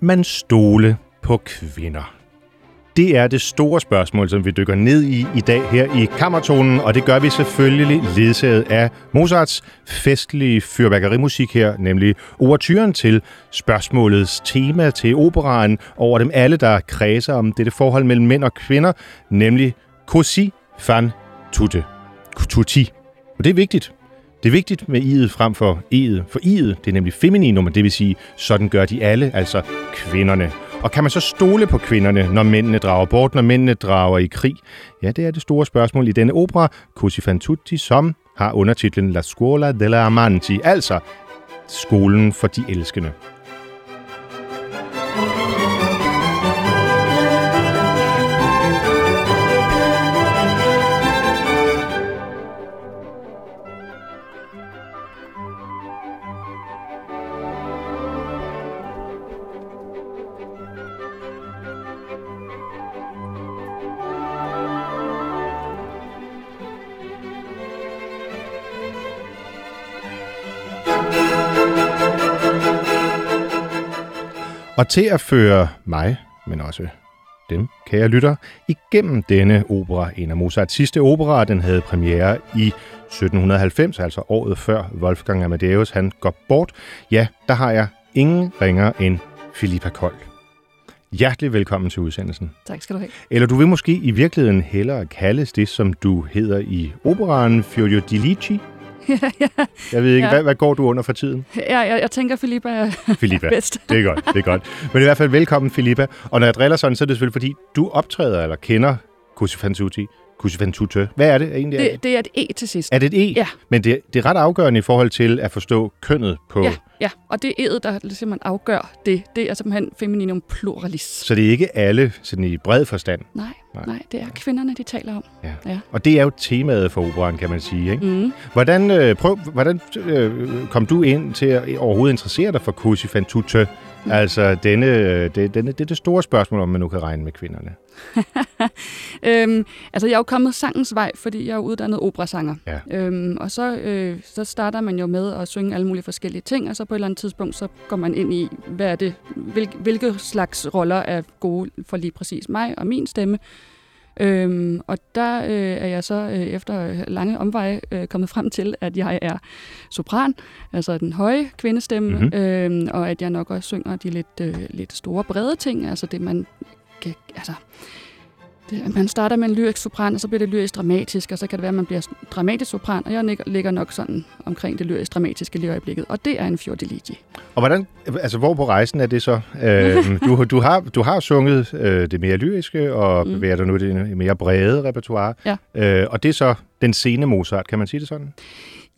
man stole på kvinder? Det er det store spørgsmål, som vi dykker ned i i dag her i Kammertonen, og det gør vi selvfølgelig ledsaget af Mozarts festlige fyrværkerimusik her, nemlig overturen til spørgsmålets tema til operaen over dem alle, der kredser om dette forhold mellem mænd og kvinder, nemlig Così fan tutte. Tutti. Og det er vigtigt. Det er vigtigt med i'et frem for e'et, for i'et det er nemlig femininum, det vil sige, sådan gør de alle, altså kvinderne. Og kan man så stole på kvinderne, når mændene drager bort, når mændene drager i krig? Ja, det er det store spørgsmål i denne opera, Così fan tutti, som har undertitlen La Scuola della Amanti, altså skolen for de elskende. Og til at føre mig, men også dem, kære lytter, igennem denne opera, en af Mozarts sidste operaer, den havde premiere i 1790, altså året før Wolfgang Amadeus han går bort, ja, der har jeg ingen ringer end Filippa Kold. Hjertelig velkommen til udsendelsen. Tak skal du have. Eller du vil måske i virkeligheden hellere kaldes det, som du hedder i operaen, Fiordilici? ja, ja. Jeg ved ikke, Ja. hvad, hvad går du under for tiden? Ja, jeg, jeg tænker, Filippa er Filippa. bedst. Det er godt, det er godt. Men i hvert fald velkommen, Filippa. Og når jeg driller sådan, så er det selvfølgelig, fordi du optræder eller kender Così fan tutte. Hvad er det egentlig? Det, det er et E til sidst. Er det et E? Ja. Men det, det er ret afgørende i forhold til at forstå kønnet på... Ja, ja, og det er E'et, der simpelthen afgør det. Det er simpelthen femininum pluralis. Så det er ikke alle sådan i bred forstand. Nej, Nej. det er kvinderne, de taler om. Ja. Ja. Og det er jo temaet for operaen, kan man sige. Ikke? Mm. Hvordan, øh, prøv, hvordan øh, kom du ind til at overhovedet interessere dig for? Mm. Altså, denne, det, denne, det er det store spørgsmål, om man nu kan regne med kvinderne. Øhm, altså, jeg er jo kommet sangens vej, fordi jeg er uddannet operasanger. Ja. Øhm, og så, øh, så starter man jo med at synge alle mulige forskellige ting, og så på et eller andet tidspunkt, så går man ind i, hvad er det, hvil, hvilke slags roller er gode for lige præcis mig og min stemme. Øhm, og der øh, er jeg så øh, efter lange omveje øh, kommet frem til, at jeg er sopran, altså den høje kvindestemme, Mhm. mm-hmm. øhm, og at jeg nok også synger de lidt, øh, lidt store, brede ting, altså det man kan, altså det, man starter med en lyrisk sopran, og så bliver det lyrisk dramatisk, og så kan det være, at man bliver dramatisk sopran, og jeg ligger- nok sådan omkring det lyrisk dramatiske lige i øjeblikket, og det er en fiordiligi. Og hvordan, altså hvor på rejsen er det så? Øh, du, du, har, du har sunget øh, det mere lyriske, og Mm. bevæger dig nu i det mere brede repertoire. Ja. Øh, og det er så den sene Mozart, kan man sige det sådan?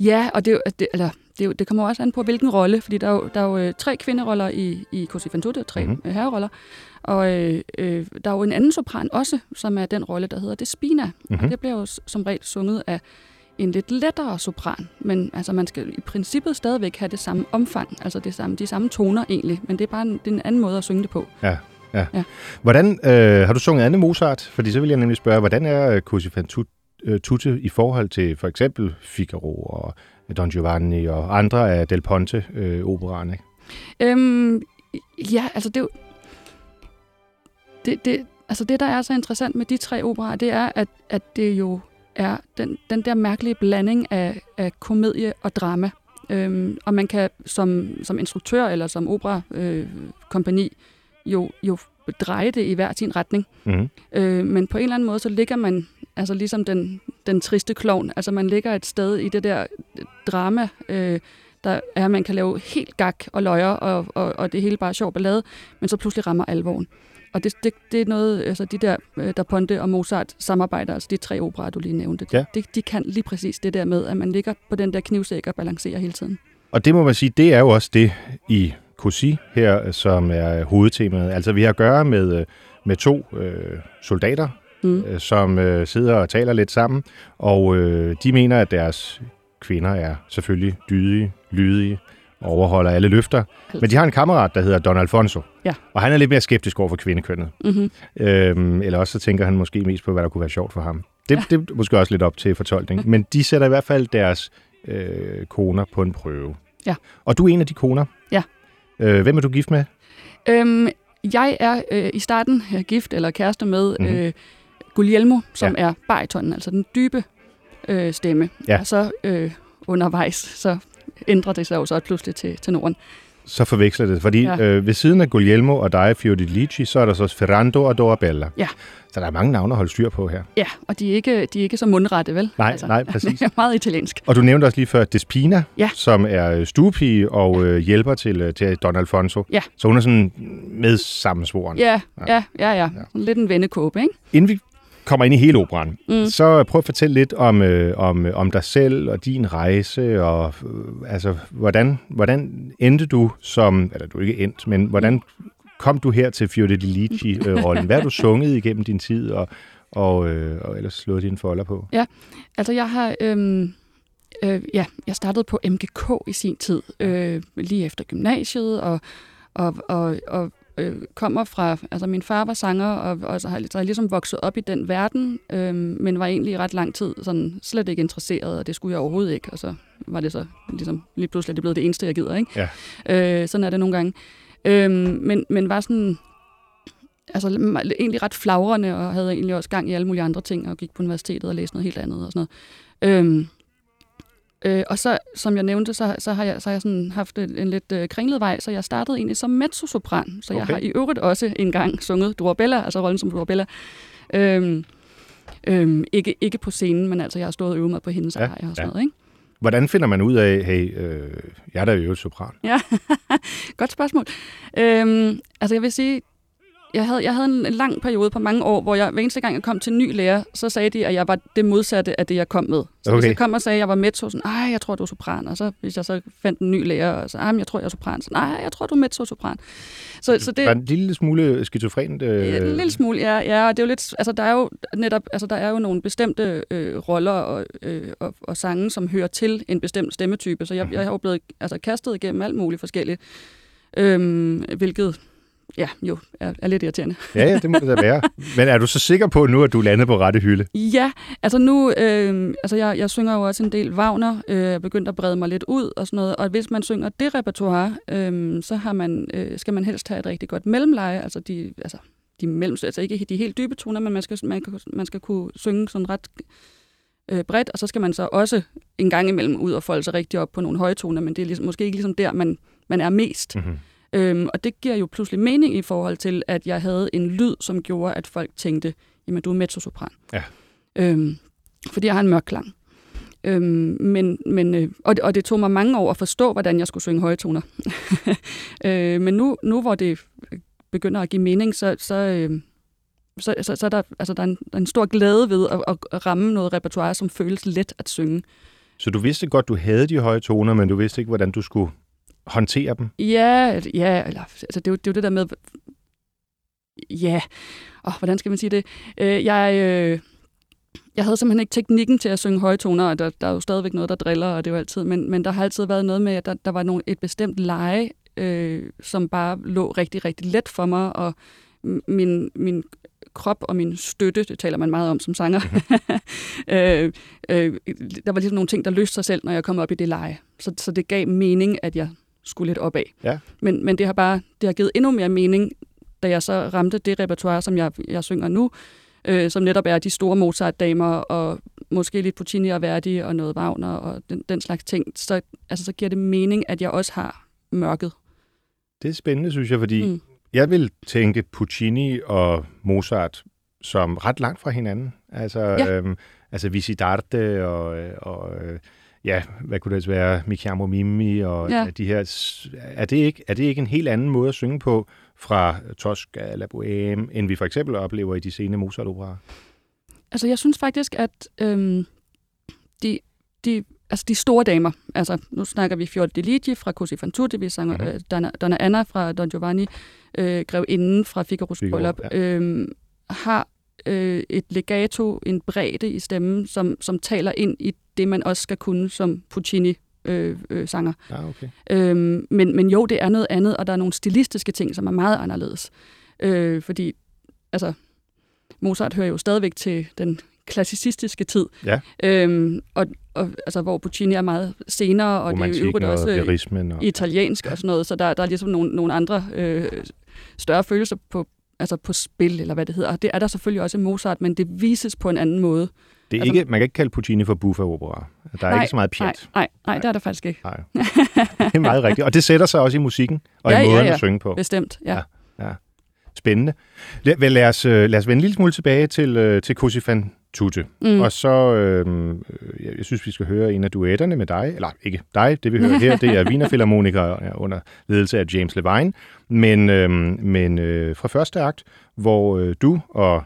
Ja, og det, er det, eller, det, det kommer også an på, hvilken rolle, fordi der er jo, der er jo øh, tre kvinderoller i, i Così fan tutte, tre Mhm. mm-hmm. herreroller, og øh, øh, der er jo en anden sopran også, som er den rolle, der hedder Despina, Mhm. mm-hmm. og det bliver jo som regel sunget af en lidt lettere sopran, men altså, man skal i princippet stadigvæk have det samme omfang, altså det samme, de samme toner egentlig, men det er bare en, det er en anden måde at synge det på. Ja. ja. Ja. Hvordan, øh, har du sunget andet Mozart? Fordi så vil jeg nemlig spørge, hvordan er øh, Così fan tut- øh, tutte i forhold til for eksempel Figaro og Don Giovanni og andre af Del Ponte øh? Øhm, ja, altså det. Det, det, altså det, der er så interessant med de tre operaer, det er, at, at det jo er den, den der mærkelige blanding af, af komedie og drama. Øhm, og man kan som, som instruktør eller som operakompagni øh, jo, jo dreje det i hver sin retning. Mm-hmm. Øh, men på en eller anden måde, så ligger man altså ligesom den, den triste klovn. Altså man ligger et sted i det der drama, øh, der er, at man kan lave helt gak og løjer, og, og, og det hele bare er sjov ballade, men så pludselig rammer alvoren. Og det, det, det er noget, altså de der, øh, der Ponte og Mozart samarbejder, altså de tre operer, du lige nævnte, Ja. de, de kan lige præcis det der med, at man ligger på den der knivsæk og balancerer hele tiden. Og det må man sige, det er jo også det i Così her, som er hovedtemaet. Altså vi har at gøre med, øh, med to øh, soldater, Mm. øh, som øh, sidder og taler lidt sammen, og øh, de mener, at deres kvinder er selvfølgelig dydige, lydige og overholder alle løfter. Men de har en kammerat, der hedder Don Alfonso, Ja. og han er lidt mere skeptisk over for kvindekønnet. Mm-hmm. Øhm, eller også så tænker han måske mest på, hvad der kunne være sjovt for ham. Det, ja. det er måske også lidt op til fortolkning. Men de sætter i hvert fald deres øh, koner på en prøve. Ja. Og du er en af de koner. Ja. Øh, hvem er du gift med? Øhm, jeg er øh, i starten er gift eller kæreste med mm-hmm. øh, Guglielmo, som ja. er baritonen, altså den dybe øh, stemme. Ja. Og så øh, undervejs, så ændrer det sig jo så pludselig til, til Norden. Så forveksler det, fordi ja. øh, ved siden af Guglielmo og dig, Fiordilici, så er der så Ferrando og Dorabella. Ja. Så der er mange navne at holde styr på her. Ja, og de er ikke, de er ikke så mundrette, vel? Nej, altså, nej, præcis. Det er meget italiensk. Og du nævnte også lige før Despina, ja. som er stuepige og øh, hjælper til, øh, til Don Alfonso. Ja. Så hun er sådan med sammensvoren. Ja, ja, ja, ja. ja. Lidt en vennekåbe, ikke? Inden vi kommer ind i hele operan, mm. så prøv at fortælle lidt om, øh, om, om dig selv og din rejse, og øh, altså, hvordan, hvordan endte du som, eller du er ikke endt, men hvordan kom du her til Fiordilici-rollen? Hvad har du sunget igennem din tid, og, og, øh, og ellers slået dine folder på? Ja, altså jeg har... Øh... Øh, ja, jeg startede på MGK i sin tid, øh, lige efter gymnasiet, og, og, og, og øh, kommer fra, altså min far var sanger, og, og så har jeg, så ligesom vokset op i den verden, øh, men var egentlig ret lang tid sådan slet ikke interesseret, og det skulle jeg overhovedet ikke, og så var det så ligesom lige pludselig det blevet det eneste, jeg gider, ikke? Ja. Øh, sådan er det nogle gange. Øh, men, men var sådan, altså egentlig ret flagrende, og havde egentlig også gang i alle mulige andre ting, og gik på universitetet og læste noget helt andet og sådan noget. Øh, Øh, og så, som jeg nævnte, så, så har jeg, så har jeg sådan haft en, en lidt øh, kringlet vej, så jeg startede egentlig som mezzosopran. Så okay. jeg har i øvrigt også engang sunget Durabella, altså rollen som Durabella. Øhm, øhm, ikke, ikke på scenen, men altså jeg har stået og øvet mig på hendes ja, arier og sådan ja. noget, ikke? Hvordan finder man ud af, hey, øh, jeg er da jo sopran? Ja, godt spørgsmål. Øhm, altså jeg vil sige, jeg havde, jeg havde en lang periode på mange år, hvor jeg hver eneste gang, jeg kom til en ny lærer, så sagde de, at jeg var det modsatte af det, jeg kom med. Så okay. hvis jeg kom og sagde, at jeg var mezzo, sådan, ej, jeg tror, du er sopran. Og så hvis jeg så fandt en ny lærer, og så, ej, jeg tror, jeg er sopran. Så, nej, jeg tror, du er mezzo-sopran. Så, så det, var en lille smule skizofrent? Øh... Ja, en lille smule, ja. ja og det er jo lidt, altså, der er jo netop, altså, der er jo nogle bestemte øh, roller og, øh, og, og, sange, som hører til en bestemt stemmetype. Så jeg, jeg har jo blevet altså, kastet igennem alt muligt forskelligt. Øhm, hvilket ja, jo, er, er lidt irriterende. ja, ja, det må det da være. Men er du så sikker på nu, at du er landet på rette hylde? Ja, altså nu, øh, altså jeg, jeg synger jo også en del Wagner, øh, jeg er begyndt at brede mig lidt ud og sådan noget, og hvis man synger det repertoire, øh, så har man, øh, skal man helst have et rigtig godt mellemleje, altså de, altså de mellem, altså ikke de helt dybe toner, men man skal, man, man skal kunne synge sådan ret øh, bredt, og så skal man så også en gang imellem ud og folde sig rigtig op på nogle høje toner, men det er ligesom, måske ikke ligesom der, man, man er mest. Mm-hmm. Øhm, og det giver jo pludselig mening i forhold til, at jeg havde en lyd, som gjorde, at folk tænkte, jamen du er mezzosopran. Ja. Øhm, fordi jeg har en mørk klang. Øhm, men, men, øh, og, det, og det tog mig mange år at forstå, hvordan jeg skulle synge høje toner. øh, men nu, nu hvor det begynder at give mening, så, så, øh, så, så, så er der, altså, der, er en, der er en stor glæde ved at, at ramme noget repertoire, som føles let at synge. Så du vidste godt, du havde de høje toner, men du vidste ikke, hvordan du skulle håndtere dem? Ja, ja eller, altså det, er jo, det er jo det der med, ja, oh, hvordan skal man sige det? Øh, jeg, øh, jeg havde simpelthen ikke teknikken til at synge høje toner, og der, der er jo stadigvæk noget, der driller, og det er jo altid, men, men der har altid været noget med, at der, der var nogle, et bestemt leje, øh, som bare lå rigtig, rigtig let for mig, og min, min krop og min støtte, det taler man meget om som sanger, øh, øh, der var ligesom nogle ting, der løste sig selv, når jeg kom op i det leje. Så, så det gav mening, at jeg skulle lidt opad. Ja. Men, men det har bare det har givet endnu mere mening, da jeg så ramte det repertoire, som jeg, jeg synger nu, øh, som netop er de store Mozart-damer, og måske lidt Puccini og Verdi, og noget Wagner, og den, den slags ting. Så, altså, så giver det mening, at jeg også har mørket. Det er spændende, synes jeg, fordi mm. jeg vil tænke Puccini og Mozart som ret langt fra hinanden. Altså, ja. øhm, altså Visidarte og, og øh, ja, hvad kunne det være, Michiamo Mimi og ja. de her, er det, ikke, er det ikke en helt anden måde at synge på fra Tosca eller Bohème, end vi for eksempel oplever i de sene Mozart-operaer? Altså, jeg synes faktisk, at øhm, de, de, altså de store damer, altså nu snakker vi Fior Ligi fra Così fan tutte, vi sanger mm-hmm. øh, Donna, Donna Anna fra Don Giovanni, øh, Grev Inden fra Figaro's Figaro, Bryllup, ja. øh, har øh, et legato, en bredde i stemmen, som, som taler ind i det, man også skal kunne som Puccini øh, øh, sanger. Ah, okay. øhm, men, men jo, det er noget andet, og der er nogle stilistiske ting, som er meget anderledes. Øh, fordi, altså, Mozart hører jo stadigvæk til den klassicistiske tid. Ja. Øhm, og, og, altså, hvor Puccini er meget senere, og det er jo også og... italiensk og sådan noget, så der, der er ligesom nogle, nogle andre øh, større følelser på, altså på spil, eller hvad det hedder. Og det er der selvfølgelig også i Mozart, men det vises på en anden måde. Det er Altså- ikke, man kan ikke kalde Puccini for buffa-opera. Der er Nej, ikke så meget pjat. Nej, nej, nej, det er der faktisk ikke. Nej. Det er meget rigtigt. Og det sætter sig også i musikken og Ja, i ja, måden ja. at synge på. Bestemt, ja. Ja. Spændende. Lad, lad, os, øh, lad os vende en lille smule tilbage til, øh, til Così fan tutte. Mm. Og så, øh, jeg- jeg synes, vi skal høre en af duetterne med dig. Eller ikke dig, det vi hører her, det er Wiener Philharmonikere under ledelse af James Levine. Men, øh, men øh, fra første akt, hvor øh, du og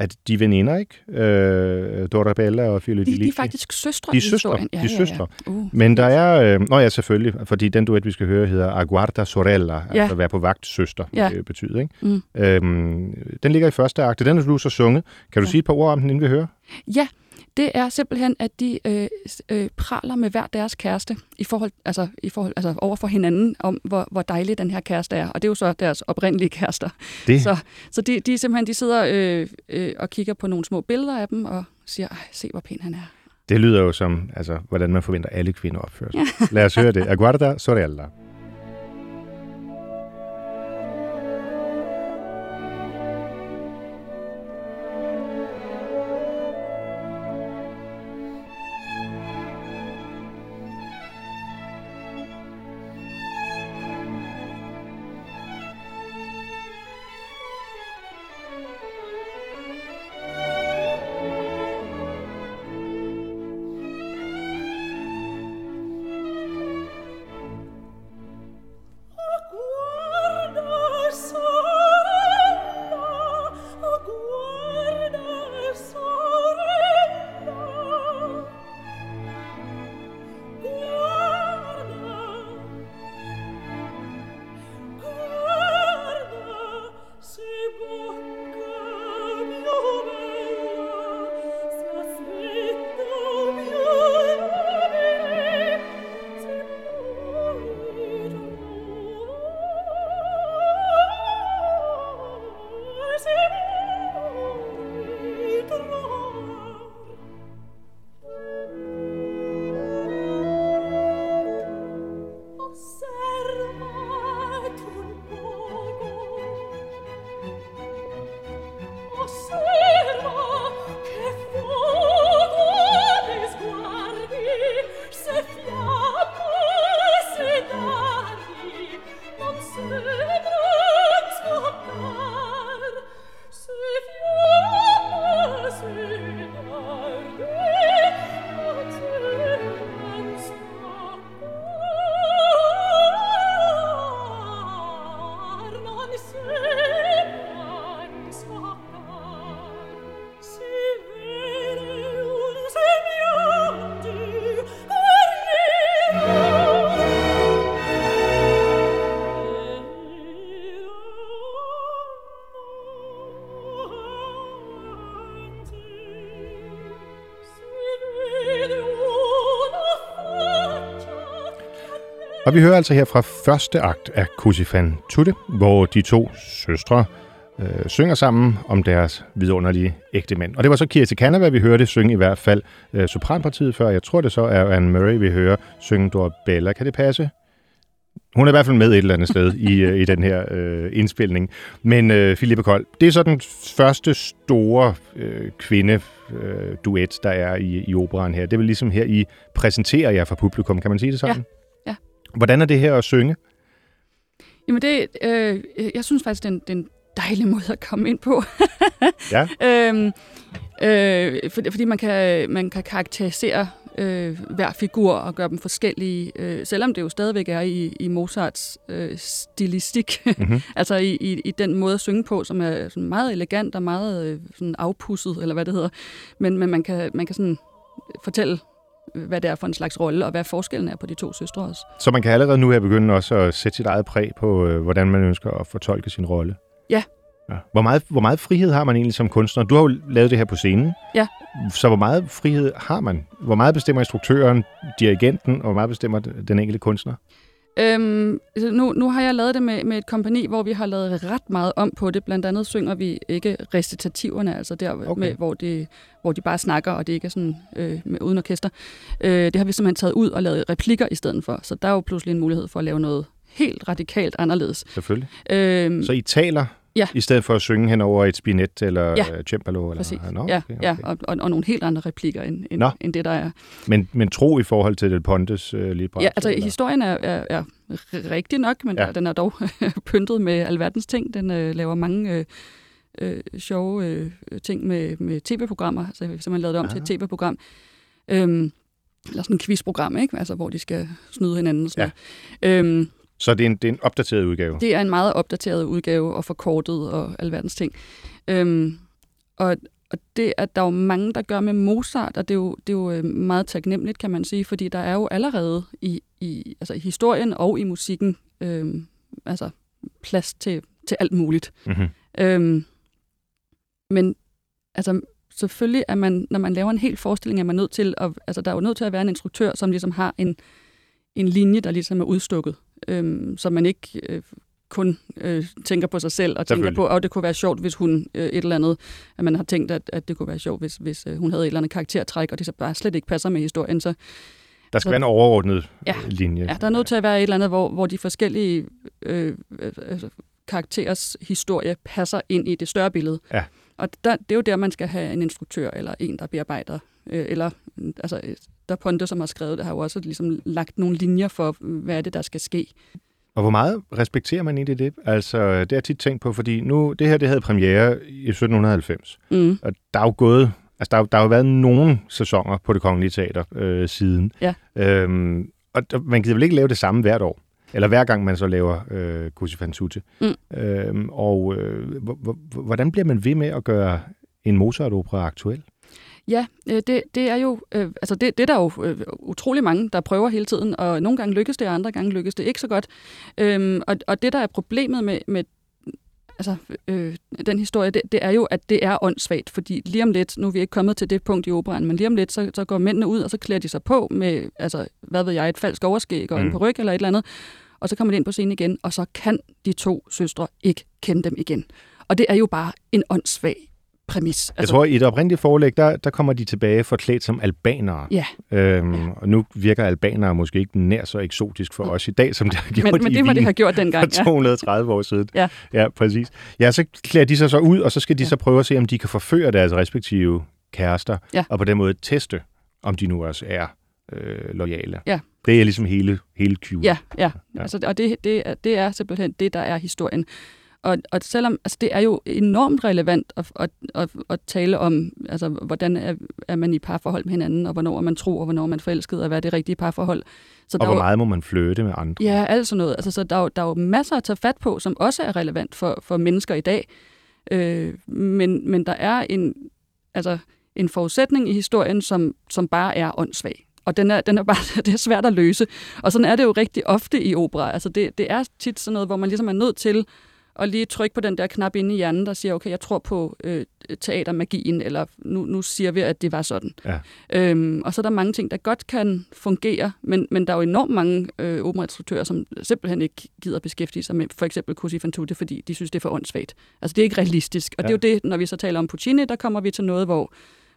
at de veninder, ikke? Øh, Dorabella og Fiorelli De, de er faktisk søstre De er søstre, historien. de er ja, søstre. Ja, ja. Uh. Men der er... Øh, nå ja, selvfølgelig, fordi den duet, vi skal høre, hedder Aguarda Sorella, ja. Ja. altså være på vagt søster, Ja. det betyder, ikke? Mm. Øhm, den ligger i første akt. Den har du så sunget. Kan du Ja. sige et par ord om den, inden vi hører? Ja, det er simpelthen, at de øh, øh, praler med hver deres kæreste i forhold, altså, i forhold, altså over for hinanden, om hvor, hvor dejlig den her kæreste er. Og det er jo så deres oprindelige kærester. Det, Så, så de, de, simpelthen, de sidder øh, øh, og kigger på nogle små billeder af dem og siger, Ej, se hvor pæn han er. det lyder jo som, altså, hvordan man forventer, alle kvinder opfører sig. Lad os høre det. Aguarda Sorella. Peter, no. Og vi hører altså her fra første akt af Così fan tutte, hvor de to søstre øh, synger sammen om deres vidunderlige ægte mænd. Og det var så Kirsti Canava, vi hørte synge i hvert fald øh, sopranpartiet før. Jeg tror det så er Anne Murray, vi hører synge Dorabella. Kan det passe? Hun er i hvert fald med et eller andet sted i, øh, i den her øh, indspilning. Men øh, Philippe Kold, det er så den første store øh, kvinde-duet, øh, duet, der er i, i operan her. Det vel ligesom her, I præsenterer jer for publikum, kan man sige det sådan? Ja. Hvordan er det her at synge? Jamen det, øh, jeg synes faktisk, det er en, det er en dejlig måde at komme ind på. Ja. øhm, øh, for, fordi man kan, man kan karakterisere øh, hver figur og gøre dem forskellige, øh, selvom det jo stadigvæk er i, i Mozarts øh, stilistik. Mhm. altså i, i, i den måde at synge på, som er sådan meget elegant og meget øh, sådan afpusset, eller hvad det hedder. Men, men man kan, man kan sådan fortælle, hvad det er for en slags rolle, og hvad forskellen er på de to søstre også. Så man kan allerede nu her begynde også at sætte sit eget præg på, øh, hvordan man ønsker at fortolke sin rolle. Ja. ja. Hvor, meget, hvor meget frihed har man egentlig som kunstner? Du har jo lavet det her på scenen. Ja. Så hvor meget frihed har man? Hvor meget bestemmer instruktøren, dirigenten, og hvor meget bestemmer den enkelte kunstner? Øhm, altså nu, nu har jeg lavet det med, med et kompani, hvor vi har lavet ret meget om på det. Blandt andet synger vi ikke recitativerne, altså der, Okay. med, hvor, det, hvor de bare snakker, og det ikke er sådan øh, med, uden orkester. Øh, det har vi simpelthen taget ud og lavet replikker i stedet for. Så der er jo pludselig en mulighed for at lave noget helt radikalt anderledes. Selvfølgelig. Øhm, Så I taler, Ja. i stedet for at synge hen over et spinet eller Ja. ja. cembalo? Eller, præcis. Nå, Ja, okay, okay. ja og, og, og nogle helt andre replikker, end, end, Nå. end det, der er. Men, men tro i forhold til Del Pontes øh, libretto? Ja, altså eller? historien er, er, er rigtig nok, men Ja. ja. den er dog pyntet med alverdens ting. Den øh, laver mange øh, øh, sjove øh, ting med, med tv-programmer, så jeg har simpelthen lavet det om Ah. til et tv-program. Øhm, eller sådan et quizprogram, ikke? Altså, hvor de skal snyde hinanden. Sådan ja. øhm, Så det er, en, det er en opdateret udgave? det er en meget opdateret udgave og forkortet og alverdens ting. Øhm, og, og det er der er jo mange, der gør med Mozart, og det er jo, det er jo øh, meget taknemmeligt, kan man sige, fordi der er jo allerede i, i, altså i historien og i musikken øhm, altså plads til, til alt muligt. Mm-hmm. Øhm, men altså, selvfølgelig er man, når man laver en hel forestilling, er man nødt til at, altså der er jo nødt til at være en instruktør, som ligesom har en, en linje, der ligesom er udstukket, øhm, så man ikke øh, kun øh, tænker på sig selv og tænker på, at det kunne være sjovt, hvis hun øh, et eller andet, at man har tænkt, at, at det kunne være sjovt, hvis, hvis øh, hun havde et eller andet karaktertræk, og det så bare slet ikke passer med historien, så Der skal Så- være en overordnet Ja. øh, linje. Ja, der er nødt til at være et eller andet, hvor, hvor de forskellige øh, øh, altså, karakterers historie passer ind i det større billede. Ja. Og der, det er jo der, man skal have en instruktør eller en, der bearbejder. Øh, eller altså, der Ponte, som har skrevet det, har jo også ligesom lagt nogle linjer for, hvad er det, der skal ske. Og hvor meget respekterer man egentlig det? Altså, det har jeg tit tænkt på, fordi nu, det her, det havde premiere i 1790. Mm. Og der er jo gået, altså der, er der har jo været nogle sæsoner på det kongelige teater øh, siden. Ja. Øhm, og man kan vel ikke lave det samme hvert år? Eller hver gang man så laver øh, Così fan tutte. Mm. Øhm, og øh, hvor- hvor- hvordan bliver man ved med at gøre en Mozart-opera aktuel? Ja, øh, det, det er jo, øh, altså det, det er der jo øh, utrolig mange, der prøver hele tiden, og nogle gange lykkes det, og andre gange lykkes det ikke så godt. Øhm, og, og det, der er problemet med, med altså, øh, den historie, det, det er jo, at det er åndssvagt, fordi lige om lidt, nu er vi ikke kommet til det punkt i operan, men lige om lidt, så, så går mændene ud, og så klæder de sig på med, altså, hvad ved jeg, et falsk overskæg og. Mm. en peruk eller et eller andet, og så kommer de ind på scenen igen, og så kan de to søstre ikke kende dem igen. Og det er jo bare en åndssvag præmis. Altså, jeg tror, i et oprindeligt forelæg, der, der kommer de tilbage forklædt som albanere. Ja, Øhm, Ja. Og nu virker albanere måske ikke nær så eksotisk for os i dag, som det har gjort men, men i det må Wien det have gjort dengang. for 230 år siden. Ja. ja, præcis. Ja, så klæder de sig så ud, og så skal de Ja. så prøve at se, om de kan forføre deres respektive kærester, Ja. og på den måde teste, om de nu også er øh, lojale. Ja. Det er ligesom hele, hele. Ja, ja. Ja. ja. Altså, og det, det, er, det er simpelthen det, der er historien. Og, og selvom altså, det er jo enormt relevant at, at, at, at tale om, altså, hvordan er, er man i parforhold med hinanden, og hvornår er man tro, og hvornår er man forelsket, og hvad er det rigtige parforhold. Så Og der er hvor jo- meget må man flytte med andre? Ja, alt sådan noget. Altså, så der er, jo, der er jo masser at tage fat på, som også er relevant for, for mennesker i dag. Øh, men, men der er en, altså, en forudsætning i historien, som, som bare er åndssvag. Og den er, den er bare, det er svært at løse. Og sådan er det jo rigtig ofte i opera. Altså det, det er tit sådan noget, hvor man ligesom er nødt til at lige trykke på den der knap inde i hjernen, der siger, okay, jeg tror på øh, teatermagien, eller nu, nu siger vi, at det var sådan. Ja. Øhm, og så er der mange ting, der godt kan fungere, men, men der er jo enormt mange øh, operainstruktører, som simpelthen ikke gider beskæftige sig med for eksempel Così fan tutte, fordi de synes, det er for åndssvagt. Altså det er ikke realistisk. Og ja. det er jo det, når vi så taler om Puccini, der kommer vi til noget, hvor,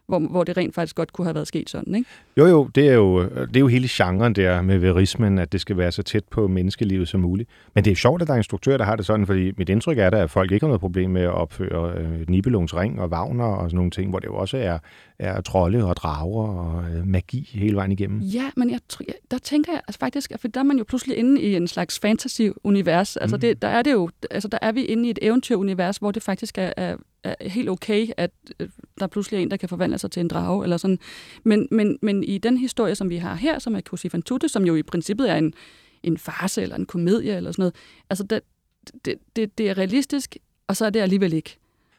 hvor, hvor det rent faktisk godt kunne have været sket sådan. Ikke? Jo, jo, det er jo, det er jo hele genren der med verismen, at det skal være så tæt på menneskelivet som muligt. Men det er sjovt, at der er instruktører, der har det sådan, fordi mit indtryk er da, at folk ikke har noget problem med at opføre øh, Nibelungens Ring og Wagner og sådan nogle ting, hvor det jo også er, er trolde og drager og øh, magi hele vejen igennem. Ja, men jeg, der tænker jeg altså faktisk, at for der er man jo pludselig inde i en slags fantasy-univers. Altså Mm. det, der er det jo, altså der er vi inde i et eventyr-univers, hvor det faktisk er, er, er helt okay, at øh, der pludselig er en, der kan forvandle sig til en drage eller sådan. Men, men, men i den historie, som vi har her, som er Così fan tutte, som jo i princippet er en, en farse eller en komedie eller sådan noget, altså det, det, det, det er realistisk, og så er det alligevel ikke.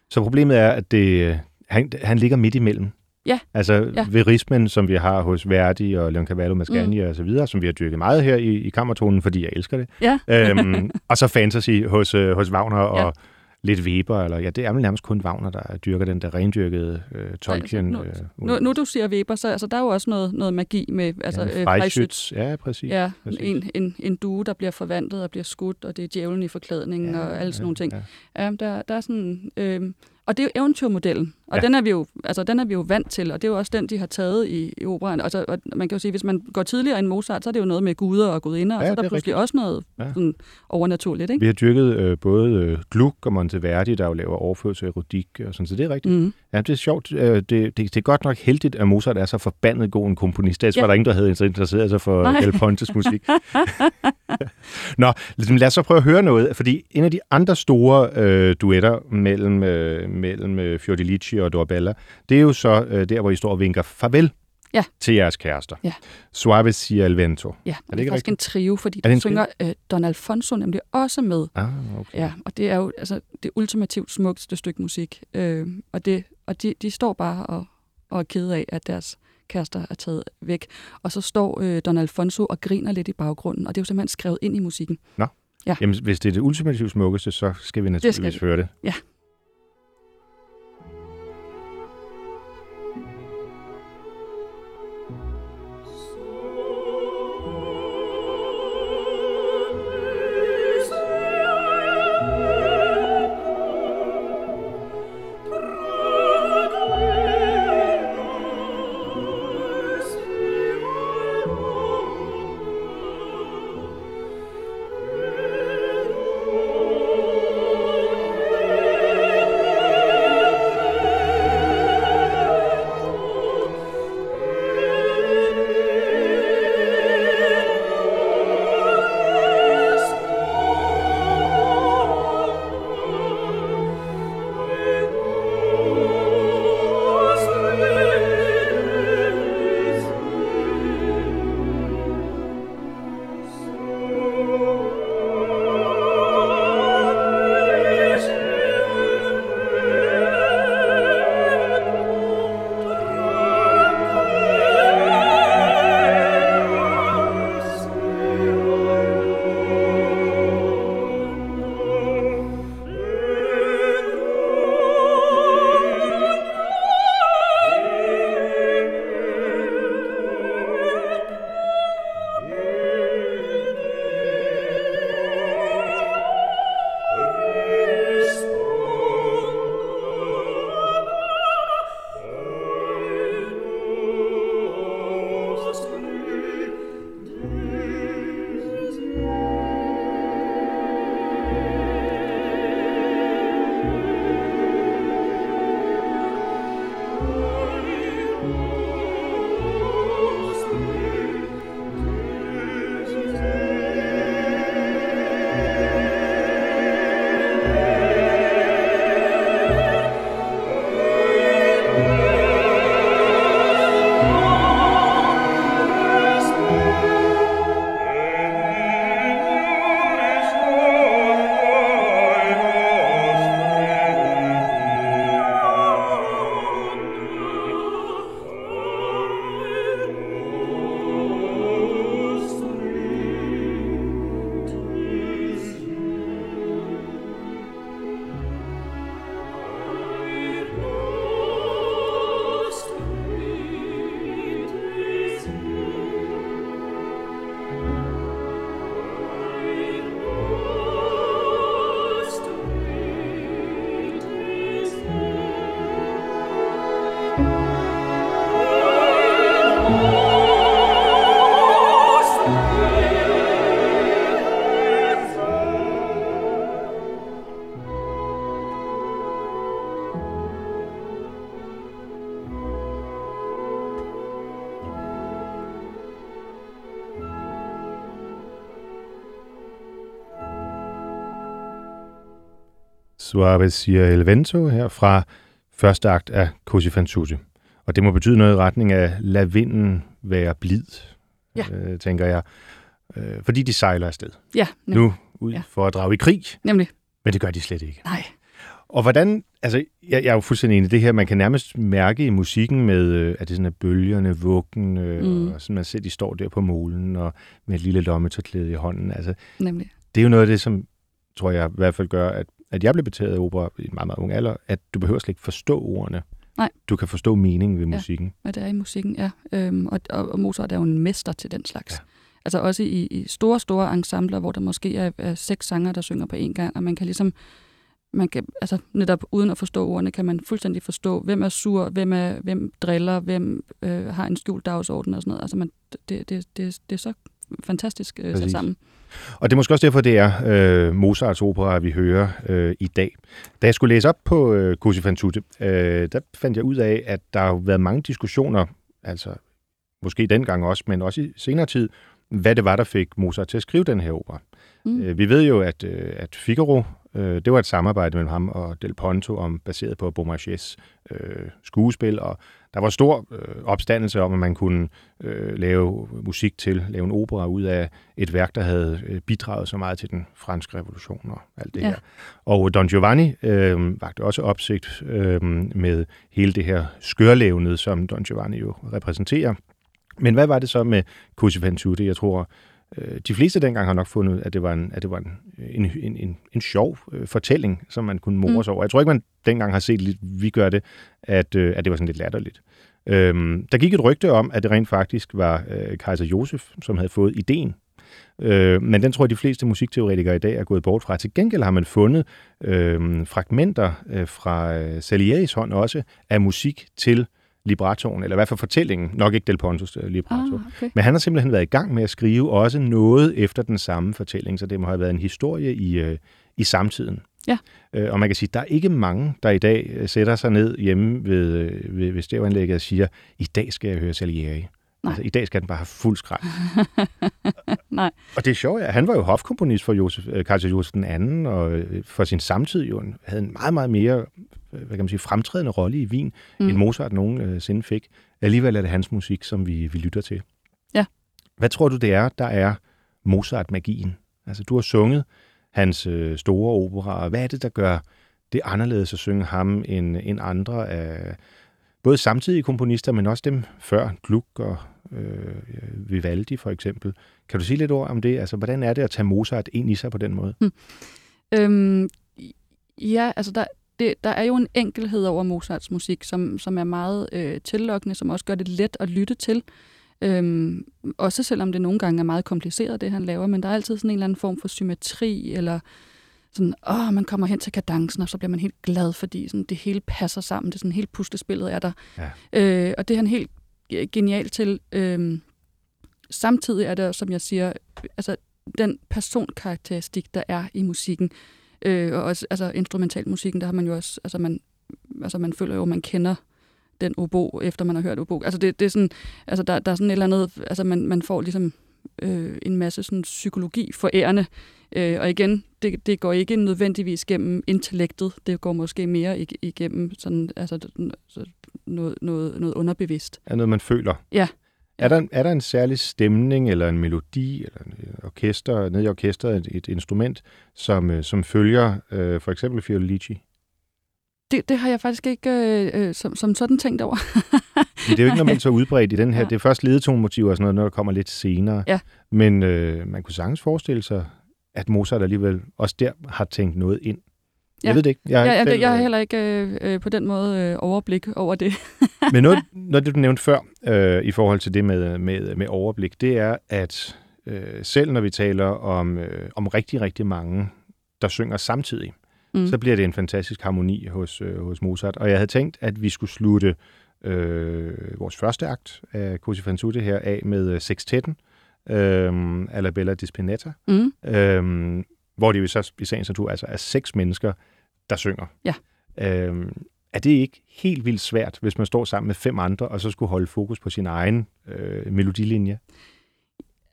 Så problemet er, at det, han, han ligger midt imellem. Ja. Altså Ja. verismen, som vi har hos Verdi og Leoncavallo Mascagni mm. og så videre, som vi har dyrket meget her i, i kammertonen, fordi jeg elsker det. Ja. øhm, og så fantasy hos, øh, hos Wagner og Ja. Ja. lidt Weber, eller ja, det er vel nærmest kun Wagner, der dyrker den der rendyrkede øh, Tolkien. nu- øh, Nu, nu du siger Weber, så altså, der er jo også noget, noget magi med altså, ja, øh, Freischütz. Ja, præcis. Ja, præcis. en, en, en due, der bliver forvandlet og bliver skudt, og det er djævlen i forklædningen ja, og alle sådan nogle ting. Ja. Ja, der, der er sådan... Øh, Og det er jo eventyrmodellen, og Ja. den, er vi jo, altså, den er vi jo vant til, og det er jo også den, de har taget i, i operaen. Altså, og man kan jo sige, hvis man går tidligere end Mozart, så er det jo noget med guder og gudinder, og Ja, så er der er pludselig rigtigt. også noget Ja. sådan, overnaturligt. Ikke? Vi har dyrket øh, både øh, Gluck og Monteverdi, der jo laver overførsel af erotik og sådan, så det er rigtigt. Mm. Ja. Det er sjovt. Øh, Det, det, det er godt nok heldigt, at Mozart er så forbandet god en komponist. Ellers Ja. var der ingen, der havde interesseret sig for Nej. El Pontes musik. Nå, lad os så prøve at høre noget, fordi en af de andre store øh, duetter mellem, øh, mellem øh, Fiordilici og Dorabella, det er jo så øh, der, hvor I står og vinker farvel Ja. til jeres kærester. Ja. Suave sia el vento. Ja, Er det det er ikke faktisk en trio, fordi det der synger øh, Don Alfonso nemlig også med. Ah, okay. Ja, og det er jo altså, det ultimativt smukkeste stykke musik. Øh, og det, og de, de står bare og, og er kede af, at deres kærester er taget væk. Og så står øh, Don Alfonso og griner lidt i baggrunden, og det er jo simpelthen skrevet ind i musikken. Jamen, hvis det er det ultimativt smukkeste, så skal vi naturligvis vi. høre det. Ja. Suave sia el vento her fra første akt af Così fan tutte. Og det må betyde noget i retning af, lad vinden være blid, Ja. øh, tænker jeg. Øh, fordi de sejler afsted Ja, nemlig. nu ud Ja. for at drage i krig, nemlig. men det gør de slet ikke. Nej. Og hvordan, altså jeg, jeg er jo fuldstændig enig i det her, man kan nærmest mærke i musikken med, øh, at det sådan er bølgerne, vuggen, øh, mm. og sådan man ser, de står der på molen og med et lille lommetørklæde i hånden. Altså, Nemlig. det er jo noget af det, som tror jeg i hvert fald gør, at, at jeg blev betaget af opera i en meget, meget ung alder, at du behøver slet ikke forstå ordene. Nej. Du kan forstå meningen ved Ja. musikken. hvad det er i musikken, ja. Øhm, og, og, Mozart er jo en mester til den slags. Ja. Ja. Altså også i, i store, store ensembler, hvor der måske er, er seks sanger, der synger på én gang, og man kan ligesom man kan, altså netop uden at forstå ordene, kan man fuldstændig forstå, hvem er sur, hvem, er, hvem driller, hvem øh, har en skjult dagsorden og sådan noget. Altså man, det, det, det, det er så fantastisk øh, sat sammen. Og det er måske også derfor, det er øh, Mozarts opera, vi hører øh, i dag. Da jeg skulle læse op på øh, Cosi fan tutte, øh, der fandt jeg ud af, at der har været mange diskussioner, altså måske dengang også, men også i senere tid, hvad det var, der fik Mozart til at skrive den her opera. Mm. Øh, vi ved jo, at, øh, at Figaro, øh, det var et samarbejde mellem ham og Del Ponto, om, baseret på Beaumarchais øh, skuespil, og der var stor øh, opstandelse om, at man kunne øh, lave musik til, lave en opera ud af et værk, der havde øh, bidraget så meget til den franske revolution og alt det Ja. her. Og Don Giovanni øh, vagte også opsigt øh, med hele det her skørlevnet, som Don Giovanni jo repræsenterer. Men hvad var det så med Cosi fan tutte? Jeg tror, øh, de fleste dengang har nok fundet, at det var en, at det var en, en, en, en, en sjov øh, fortælling, som man kunne more sig over. Jeg tror ikke, man dengang har set lidt, vi gør det, at, øh, at det var sådan lidt latterligt. Øhm, der gik et rygte om, at det rent faktisk var øh, kejser Josef, som havde fået ideen. Øh, men den tror jeg, de fleste musikteoretikere i dag er gået bort fra. Til gengæld har man fundet øh, fragmenter øh, fra øh, Salieris hånd også af musik til librettoen, eller i hvert fald fortællingen, nok ikke Del Pontos øh, libretto. Ah, okay. Men han har simpelthen været i gang med at skrive også noget efter den samme fortælling, så det må have været en historie i, øh, i samtiden. Ja. Øh, og man kan sige, der er ikke mange, der i dag øh, sætter sig ned hjemme ved, øh, ved, ved stævanlægget og siger, i dag skal jeg høre Salieri. Nej. Altså, i dag skal den bare have fuld skrald. Nej. Og det er sjovt, at han var jo hofkomponist for Josef, øh, kejser Josef den anden, og øh, for sin samtid jo havde en meget, meget mere øh, hvad kan man sige, fremtrædende rolle i Wien. Mm. end Mozart nogensinde fik. Alligevel er det hans musik, som vi, vi lytter til. Ja. Hvad tror du, det er, der er Mozart-magien? Altså, du har sunget hans øh, store operaer. Hvad er det, der gør det anderledes at synge ham end, end andre af både samtidige komponister, men også dem før, Gluck og øh, Vivaldi for eksempel. Kan du sige lidt ord om det? Altså, hvordan er det at tage Mozart ind i sig på den måde? Hm. Øhm, ja, altså der, det, der er jo en enkelhed over Mozarts musik, som, som er meget øh, tillokkende, som også gør det let at lytte til. Øhm, også selvom det nogle gange er meget kompliceret, det han laver, men der er altid sådan en eller anden form for symmetri, eller sådan, åh, man kommer hen til kadencen, og så bliver man helt glad, fordi sådan, det hele passer sammen, det er sådan helt puslespillet er der. Ja. Øh, og det er han helt genial til. Øhm, samtidig er det, som jeg siger, altså den personkarakteristik, der er i musikken, øh, og også altså, instrumentalmusikken, der har man jo også, altså man, altså man føler jo, man kender den obo, efter man har hørt obo. Altså det, det er sådan, altså der, der er sådan et eller andet, altså man, man får ligesom øh, en masse sådan psykologi forærende, øh, og igen, det, det går ikke nødvendigvis gennem intellektet, det går måske mere ig- igennem sådan, altså så noget, noget, noget underbevidst. Er noget, man føler? Ja. Er der, er der en særlig stemning, eller en melodi, eller en øh, orkester, nede i orkestret, et, et instrument, som, øh, som følger øh, for eksempel Fiordalici? Det, det har jeg faktisk ikke øh, øh, som, som sådan tænkt over. Det er jo ikke normalt så udbredt i den her. Ja. Det er først ledetonemotiver og sådan noget, når der kommer lidt senere. Ja. Men øh, man kunne sagtens forestille sig, at Mozart alligevel også der har tænkt noget ind. Jeg Ja. ved det ikke. Jeg, Jeg, jeg, selv, jeg har øh, heller ikke øh, øh, på den måde øh, overblik over det. Men noget, noget det, du nævnte før, øh, i forhold til det med, med, med overblik, det er, at øh, selv når vi taler om, øh, om rigtig, rigtig mange, der synger samtidig, mm. Så bliver det en fantastisk harmoni hos, øh, hos Mozart. Og jeg havde tænkt, at vi skulle slutte øh, vores første akt af Cosi fan tutte her af med øh, sextetten, øh, Alla Bella di Spinetta, Mm. øh, hvor det jo så i sagens natur altså er seks mennesker, der synger. Ja. Øh, er det ikke helt vildt svært, hvis man står sammen med fem andre, og så skulle holde fokus på sin egen øh, melodilinje?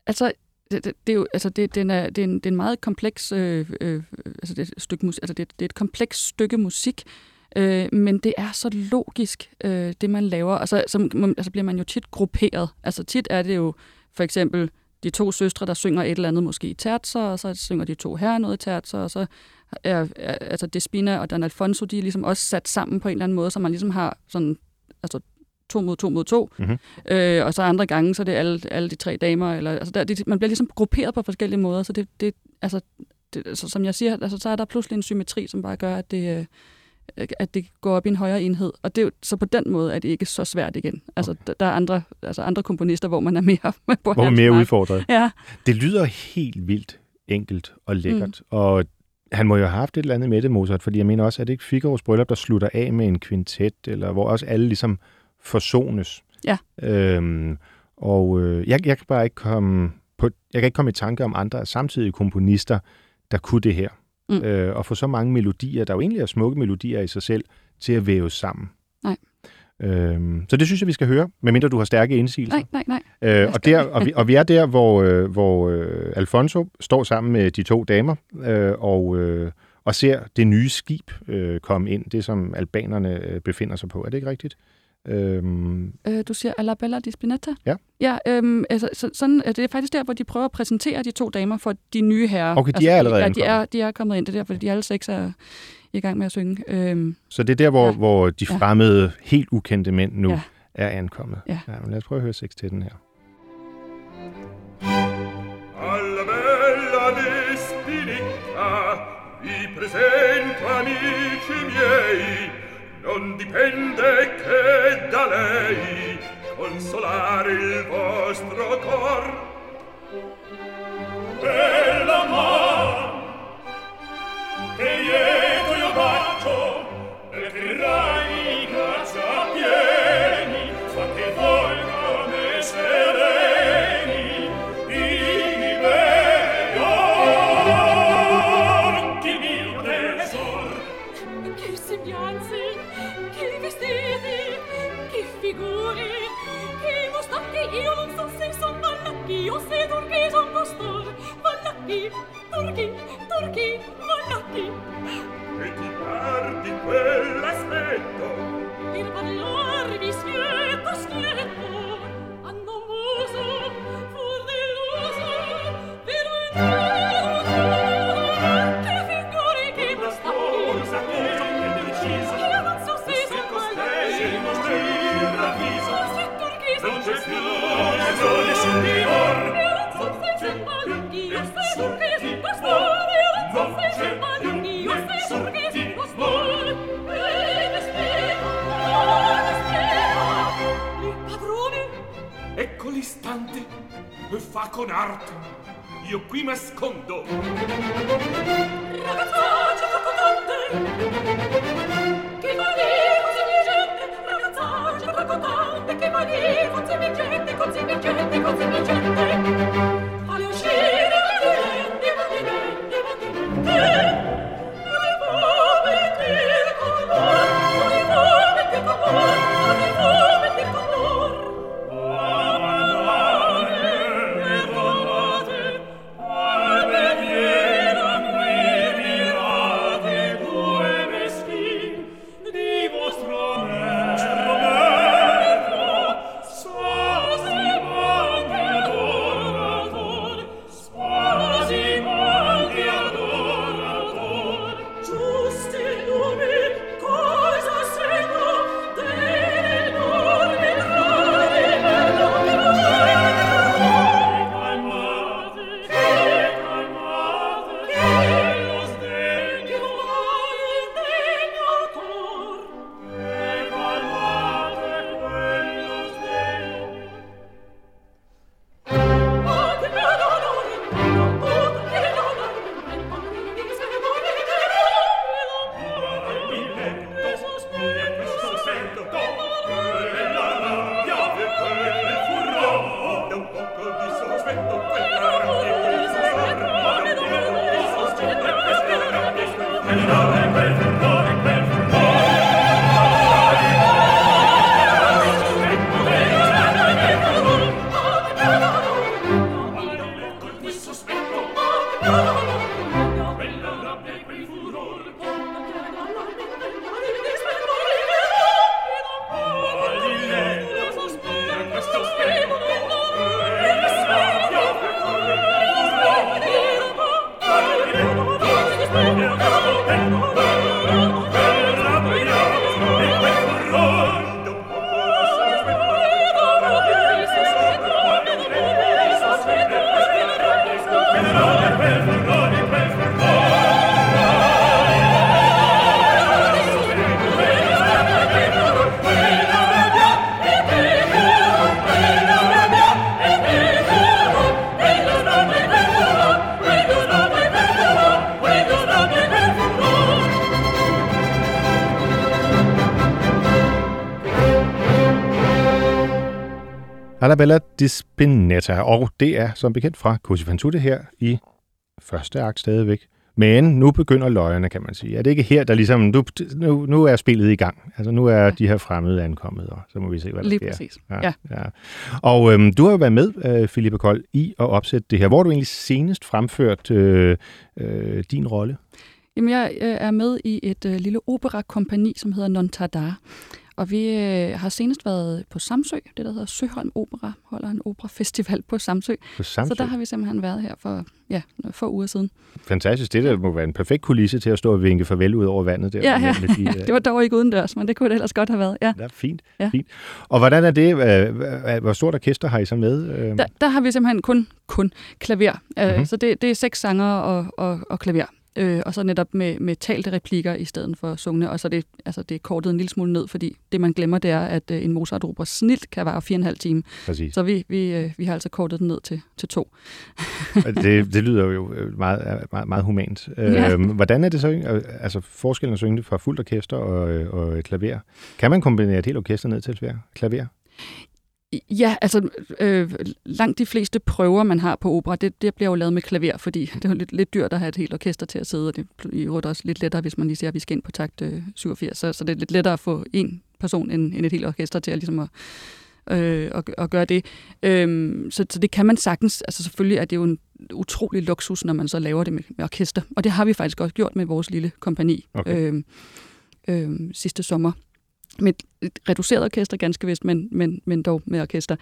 Altså, det, det, det er jo, altså det, den er, det, er en, det er en meget kompleks, øh, øh, altså det er et stykke musik, altså det, det er et komplekst stykke musik, øh, men det er så logisk, øh, det man laver, og så, så altså bliver man jo tit grupperet. Altså tit er det jo for eksempel de to søstre, der synger et eller andet måske i tertser, og så synger de to herrer noget i tertser, og så er, er altså Despina og Don Alfonso, de er ligesom også sat sammen på en eller anden måde, så man ligesom har sådan, altså to mod to mod to. Mhm. Øh, og så andre gange, så er det alle, alle de tre damer. Eller, altså der, de, man bliver ligesom grupperet på forskellige måder, så det, det altså, det, altså, som jeg siger, altså, så er der pludselig en symmetri, som bare gør, at det, øh, at det går op i en højere enhed. Og det, så på den måde er det ikke så svært igen. Altså, Okay. der er andre, altså andre komponister, hvor man er mere på Hvor man mere udfordret. Ja, Det lyder helt vildt enkelt og lækkert. Mm. Og han må jo have haft et eller andet med det, Mozart, fordi jeg mener også, at det ikke Figaro's bryllup, der slutter af med en kvintet, eller hvor også alle ligesom forsones. Ja. Øhm, og øh, jeg, jeg kan bare ikke komme på, jeg kan ikke komme i tanke om andre samtidige komponister, der kunne det her. Mm. Øh, og få så mange melodier, der jo egentlig er smukke melodier i sig selv, til at væve sammen. Nej. Øhm, så det synes jeg, vi skal høre, medmindre du har stærke indsigelser. Nej, nej, nej. Øh, og, der, og, vi, og vi er der, hvor, øh, hvor øh, Alfonso står sammen med de to damer øh, og, øh, og ser det nye skib øh, komme ind, det som albanerne øh, befinder sig på. Er det ikke rigtigt? Øhm, Øh, du siger Alabella di Spinetta? Ja. Ja, øhm, altså, så, sådan, det er faktisk der, hvor de prøver at præsentere de to damer for de nye herrer. Okay, de altså, er allerede ja, de er, de er kommet ind. Det er derfor, de alle seks er i gang med at synge. Øhm, så det er der, hvor, Ja. hvor de Ja. fremmede, helt ukendte mænd nu Ja. er ankommet. Ja. Ja, men lad os prøve at høre sekstetten her. Alla bella di Spinetta vi presento amici miei non dipende che da lei consolare il vostro cor. Bella man che lieto io bacio e tirare turchi, turchi, turchi, monacchi. E ti perdi quell'aspetto. Il parlar vi schietto, schietto, hanno muso, fa con arte. Io qui m'ascondo ragazzaccia fa con arte. Di Spinetta, og det er som bekendt fra Così fan tutte her i første akt stadigvæk. Men nu begynder løjerne, kan man sige. Er det ikke her, der ligesom, nu, nu, nu er spillet i gang? Altså nu er de her fremmede ankommet, og så må vi se, hvad der Lige sker. præcis. Ja, Ja. ja. Og øhm, du har jo været med, øh, Philippe Kold, i at opsætte det her. Hvor har du egentlig senest fremført øh, øh, din rolle? Jamen, jeg øh, er med i et øh, lille operakompani, som hedder Non Tardar. Og vi øh, har senest været på Samsø, det der hedder Søholm Opera, holder en operafestival på Samsø. På Samsø? Så der har vi simpelthen været her for ja, få uger siden. Fantastisk. Det der må være en perfekt kulisse til at stå og vinke farvel ud over vandet der. Ja, ja. Med de, øh, Det var dog ikke udendørs, men det kunne det ellers godt have været. Ja. Ja, fint, Ja. fint. Og hvordan er det? øh, Hvor stort orkester har I så med? Øh, Der, der har vi simpelthen kun, kun klaver. Mhm. Uh, så det, det er seks sanger og, og, og klaver. Øh, og så netop med, med talte replikker i stedet for sungne. Og så er det, altså det er kortet en lille smule ned, fordi det man glemmer, det er, at øh, en Mozart-opera snilt kan vare fire og en halv time. Præcis. Så vi, vi, øh, vi har altså kortet den ned til, til to. det, det lyder jo øh, meget, meget, meget humant. Ja. Øhm, hvordan er det så? øh, Altså forskellen at synge det fra fuldt orkester og, øh, og klaver. Kan man kombinere et helt orkester ned til klaver? Ja, altså øh, langt de fleste prøver, man har på opera, det, det bliver jo lavet med klaver, fordi det er jo lidt, lidt dyrt at have et helt orkester til at sidde, og det er i øvrigt også lidt lettere, hvis man lige siger, at vi skal ind på takt øh, 87, så, så det er lidt lettere at få en person end, end et helt orkester til at, ligesom at, øh, at, at gøre det. Øhm, så, så det kan man sagtens, altså selvfølgelig er det jo en utrolig luksus, når man så laver det med, med orkester, og det har vi faktisk også gjort med vores lille kompani Okay. øhm, øhm, sidste sommer med et, et reduceret orkester, ganske vist, men, men, men dog med orkester.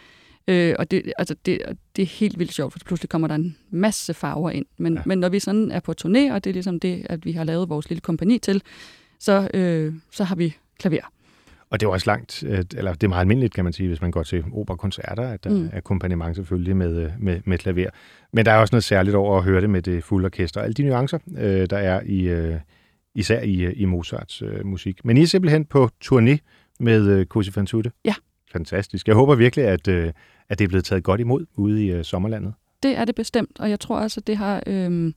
Øh, og det, altså det, og det er helt vildt sjovt, for pludselig kommer der en masse farver ind. Men, Ja. men når vi sådan er på turné, og det er ligesom det, at vi har lavet vores lille kompani til, så, øh, så har vi klaver. Og det er også langt, øh, eller det er meget almindeligt, kan man sige, hvis man går til operakoncerter, at der mm. Er akkompagnement selvfølgelig med, øh, med, med klaver. Men der er også noget særligt over at høre det med det fulde orkester. Alle de nuancer, øh, der er i, øh, især i, øh, i Mozarts øh, musik. Men I er simpelthen på turné med øh, Così fan tutte? Ja. Fantastisk. Jeg håber virkelig, at, øh, at det er blevet taget godt imod ude i øh, sommerlandet. Det er det bestemt, og jeg tror også, at det har... Øh,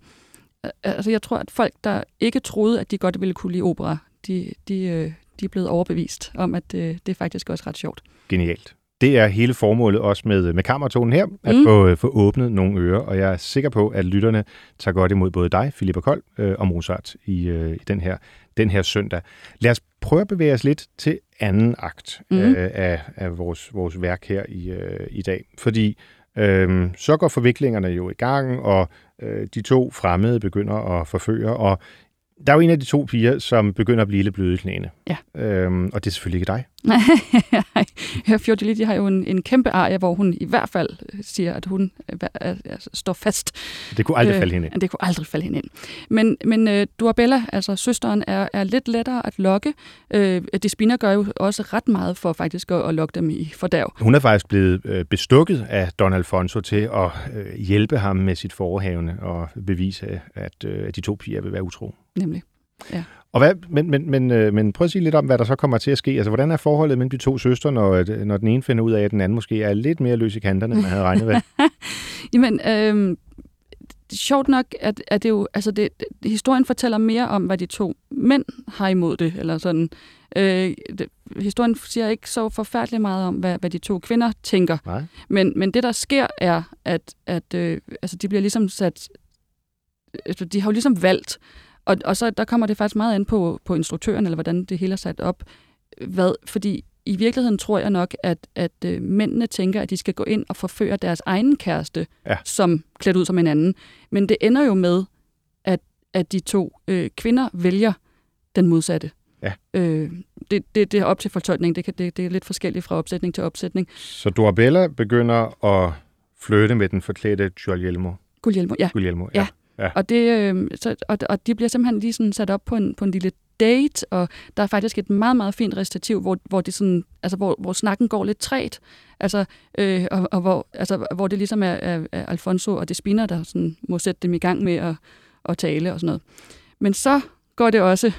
altså jeg tror, at folk, der ikke troede, at de godt ville kunne lide opera, de, de, øh, de er blevet overbevist om, at øh, det er faktisk også ret sjovt. Genialt. Det er hele formålet også med, med kammertonen her, at Mm. få, få åbnet nogle ører, og jeg er sikker på, at lytterne tager godt imod både dig, Philippa Kold øh, og Mozart i, øh, i den, her, den her søndag. Lad os prøve at bevæge os lidt til anden akt mm. Øh, af, af vores, vores værk her i, øh, i dag, fordi øh, så går forviklingerne jo i gang, og øh, de to fremmede begynder at forføre, og der er jo en af de to piger, som begynder at blive lidt bløde i knæene. Ja. Øhm, og det er selvfølgelig ikke dig. Nej, Hør Fiordility har jo en, en kæmpe arie, hvor hun i hvert fald siger, at hun øh, er, står fast. Det kunne aldrig øh, falde hende ind. Det kunne aldrig falde hende ind. Men, men uh, Duabella, altså søsteren, er, er lidt lettere at lokke. Uh, Despina gør jo også ret meget for faktisk at, at lokke dem i fordærv. Hun er faktisk blevet øh, bestukket af Don Alfonso til at øh, hjælpe ham med sit forehavende og bevise, at, øh, at de to piger vil være utro. Nemlig. Og hvad, men, men, men, øh, men prøv at sige lidt om, hvad der så kommer til at ske. Altså, hvordan er forholdet mellem de to søstre, når, øh, når den ene finder ud af, at den anden måske er lidt mere løs i kanterne, end man havde regnet med? Jamen, øh, sjovt nok, at, at det jo, altså det, det, historien fortæller mere om, hvad de to mænd har imod det, eller sådan. Øh, det, historien siger ikke så forfærdeligt meget om, hvad, hvad de to kvinder tænker. Nej. Men, men det, der sker, er, at, at øh, altså, de bliver ligesom sat... Altså, de har jo ligesom valgt, og, og så der kommer det faktisk meget an på, på instruktøren, eller hvordan det hele er sat op. Hvad, fordi i virkeligheden tror jeg nok, at, at øh, mændene tænker, at de skal gå ind og forføre deres egen kæreste, Ja. som klædt ud som en anden. Men det ender jo med, at, at de to øh, kvinder vælger den modsatte. Ja. Øh, det, det, det er op til fortolkning. Det, kan, det, det er lidt forskelligt fra opsætning til opsætning. Så Dorabella begynder at flytte med den forklædte Giulielmo. Guglielmo, ja. Guglielmo Ja. Og, det, øh, så, og, og de bliver simpelthen lige sådan sat op på en, på en lille date, og der er faktisk et meget, meget fint restativ, hvor, hvor, det sådan, altså, hvor, hvor snakken går lidt træt, altså, øh, og, og hvor, altså, hvor det ligesom er, er, er Alfonso og Despina, der sådan, må sætte dem i gang med at, at tale og sådan noget. Men så går det også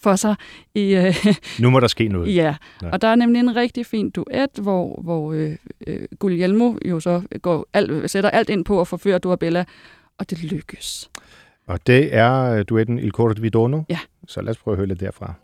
for sig i, øh, Nu må der ske noget. Ja, Ja. og der er nemlig en rigtig fin duet, hvor, hvor øh, øh, Guglielmo jo så går alt, sætter alt ind på at forføre Duabella, og det lykkes. Og det er øh, duetten Il Coro di Vidono. Ja. Så lad os prøve at høre lidt derfra.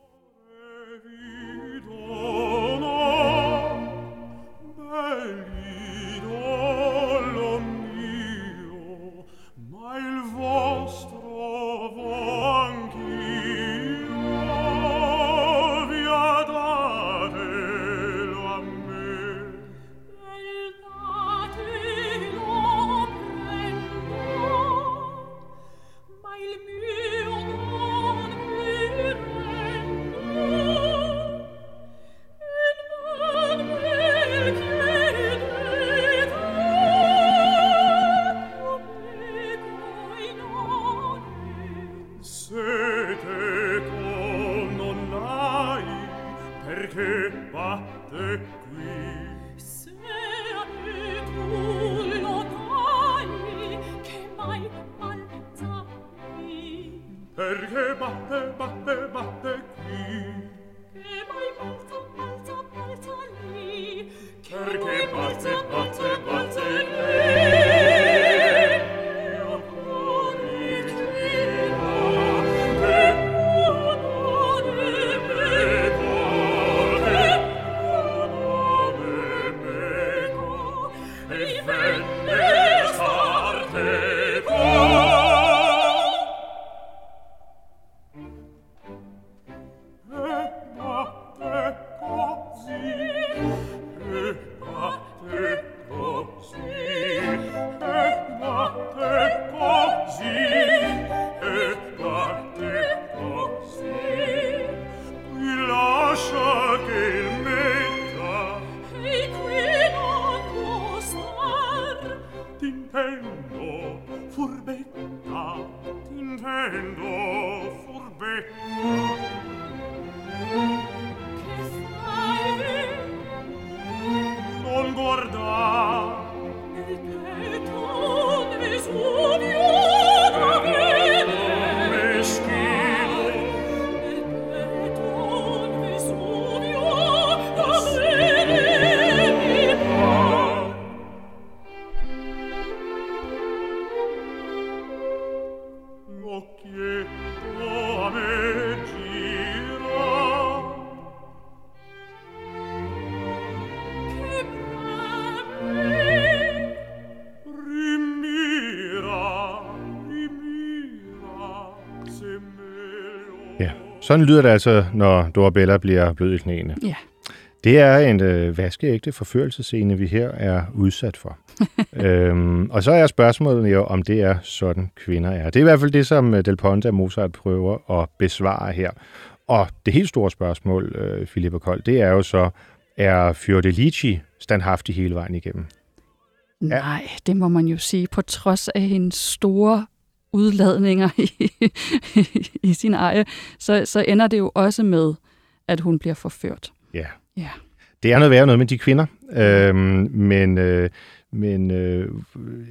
Sådan lyder det altså, når Dorabella bliver blød i knæene. Ja. Det er en øh, vaskeægte forførelsescene, vi her er udsat for. øhm, og så er spørgsmålet jo, om det er sådan, kvinder er. Det er i hvert fald det, som øh, Del Ponte og Mozart prøver at besvare her. Og det helt store spørgsmål, øh, Filippa Kold, det er jo så, er Fiordelici standhaftig hele vejen igennem? Nej, det må man jo sige. På trods af hendes store udladninger i, i sin eje, så, så ender det jo også med, at hun bliver forført. Ja. Ja. Det er noget værre noget med de kvinder, øhm, men, øh, men øh,